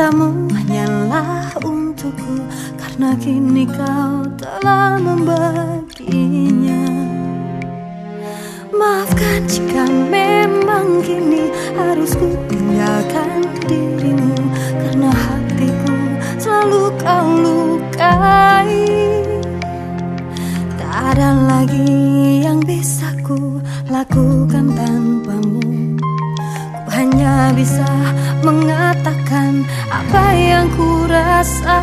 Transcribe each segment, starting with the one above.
cintamu hanyalah untukku Karena kini kau telah membaginya. Maafkan jika memang kini harus ku tinggalkan dirimu Karena hatiku selalu kau lukai. Tak ada lagi yang bisa ku lakukan tanpamu. Ku hanya bisa mengatakan apa yang ku rasa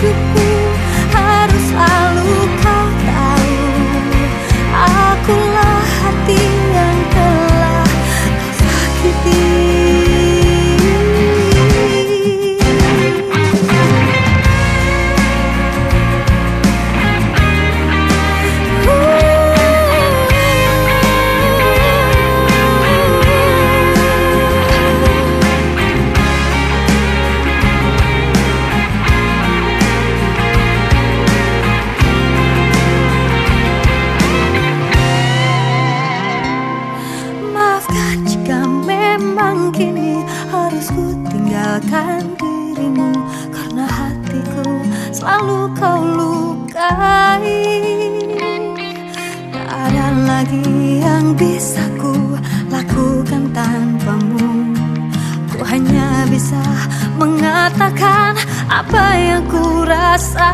kini harus ku tinggalkan dirimu Karena hatiku selalu kau lukai. Tak ada lagi yang bisa ku lakukan tanpamu. Ku hanya bisa mengatakan apa yang ku rasa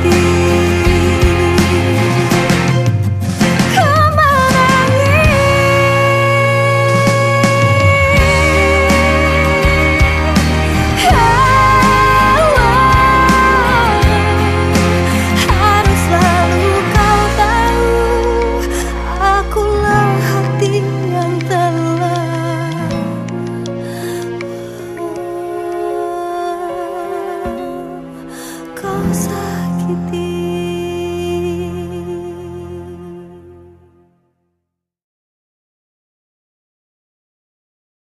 begin.